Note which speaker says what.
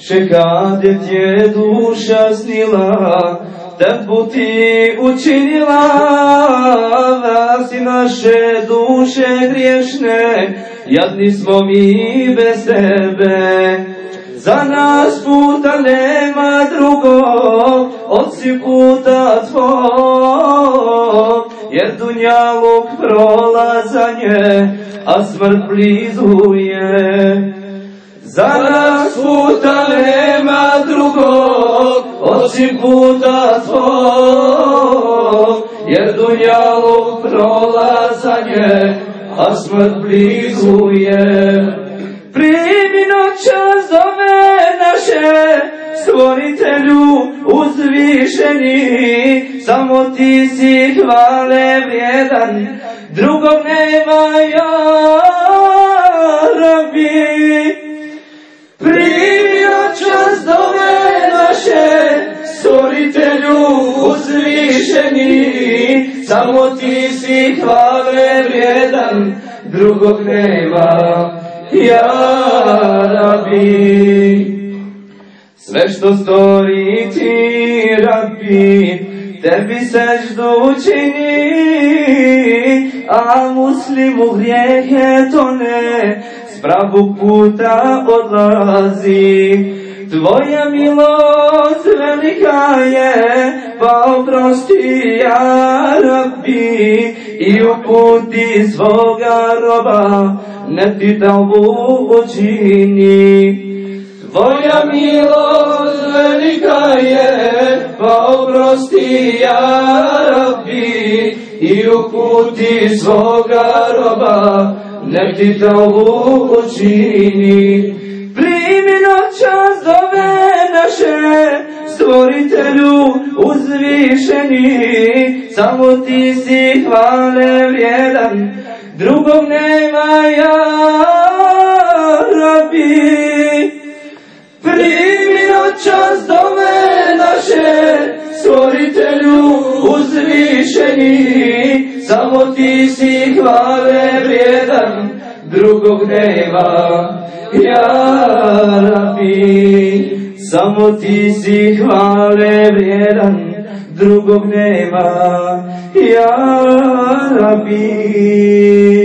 Speaker 1: Še kad je tje duša snila, tebu ti učinila, da si naše duše griješne, jadni smo mi bez tebe. Za nas puta nema drugog, osim puta tvog, jer dunjaluk prolazanje, a smrt blizu je. Za nas puta osim puta tvog, jer dunjaluk prolazanje, a smrt blizu je. Primi noća zove naše, stvoritelju uzvišeni, samo ti si hvale vrijedan, drugog nema ja, samo ti si hvale vrijedan, drugog nema, ja rabi. Sve što stori ti rabi, tebi seždu čini, a muslimu grijehe tone, s pravog puta odlazi. Tvoja milost velika je, pa oprosti ja i uputi svoga roba, ne ti tavbu učini. Tvoja milost velika je, pa oprosti ja rabi i uputi svoga roba, nek ti tavbu učini. Primi noća zove naše, stvoritelju uzvišeni, samo ti si hvale vrijedan, drugog nema ja rabi. Primi noćas dome naše, stvoritelju uzvišeni, samo ti si hvale vrijedan, drugog nema, ja rabi. Samo ti si hvale vrijedan, drugog nema, ja rabi.